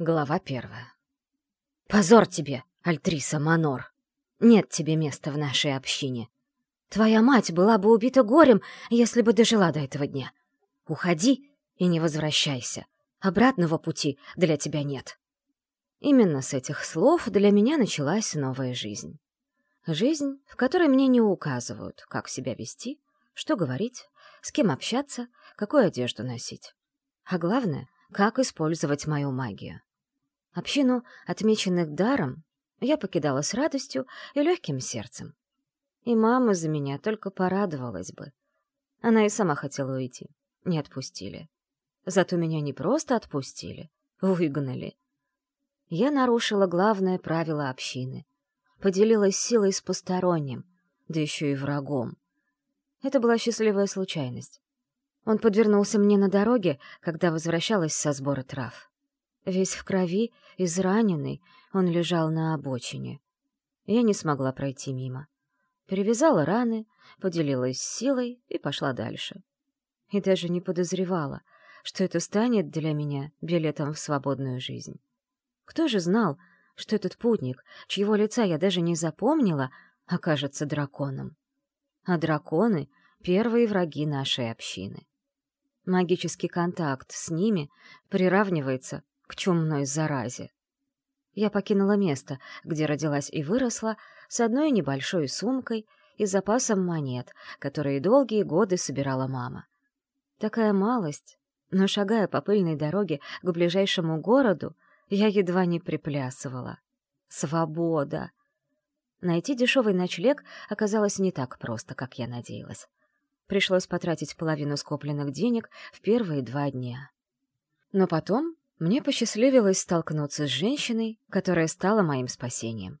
Глава первая. «Позор тебе, Альтриса Манор! Нет тебе места в нашей общине. Твоя мать была бы убита горем, если бы дожила до этого дня. Уходи и не возвращайся. Обратного пути для тебя нет». Именно с этих слов для меня началась новая жизнь. Жизнь, в которой мне не указывают, как себя вести, что говорить, с кем общаться, какую одежду носить. А главное, как использовать мою магию. Общину, отмеченных даром, я покидала с радостью и легким сердцем. И мама за меня только порадовалась бы. Она и сама хотела уйти. Не отпустили. Зато меня не просто отпустили, выгнали. Я нарушила главное правило общины. Поделилась силой с посторонним, да еще и врагом. Это была счастливая случайность. Он подвернулся мне на дороге, когда возвращалась со сбора трав. Весь в крови, израненный, он лежал на обочине. Я не смогла пройти мимо. Перевязала раны, поделилась силой и пошла дальше. И даже не подозревала, что это станет для меня билетом в свободную жизнь. Кто же знал, что этот путник, чьего лица я даже не запомнила, окажется драконом? А драконы — первые враги нашей общины. Магический контакт с ними приравнивается к чумной заразе. Я покинула место, где родилась и выросла, с одной небольшой сумкой и запасом монет, которые долгие годы собирала мама. Такая малость, но, шагая по пыльной дороге к ближайшему городу, я едва не приплясывала. Свобода! Найти дешевый ночлег оказалось не так просто, как я надеялась. Пришлось потратить половину скопленных денег в первые два дня. Но потом мне посчастливилось столкнуться с женщиной, которая стала моим спасением.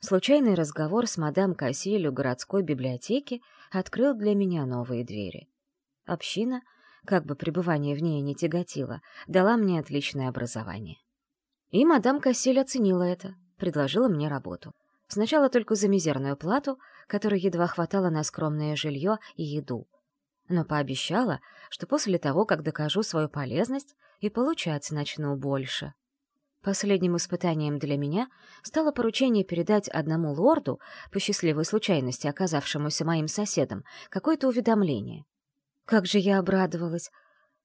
Случайный разговор с мадам Кассилю городской библиотеки открыл для меня новые двери. Община, как бы пребывание в ней не тяготило, дала мне отличное образование. И мадам Кассиль оценила это, предложила мне работу. Сначала только за мизерную плату, которой едва хватало на скромное жилье и еду. Но пообещала, что после того, как докажу свою полезность, и получать начну больше. Последним испытанием для меня стало поручение передать одному лорду, по счастливой случайности оказавшемуся моим соседом, какое-то уведомление. Как же я обрадовалась!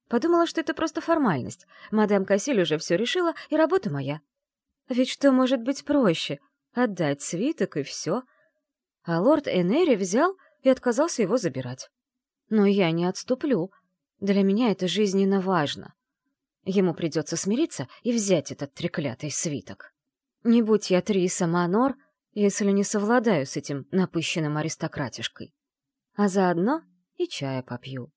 Подумала, что это просто формальность. Мадам Кассиль уже все решила, и работа моя. Ведь что может быть проще — Отдать свиток и все. А лорд Энери взял и отказался его забирать. Но я не отступлю. Для меня это жизненно важно. Ему придется смириться и взять этот треклятый свиток. Не будь я Триса Манор, если не совладаю с этим напыщенным аристократишкой. А заодно и чая попью.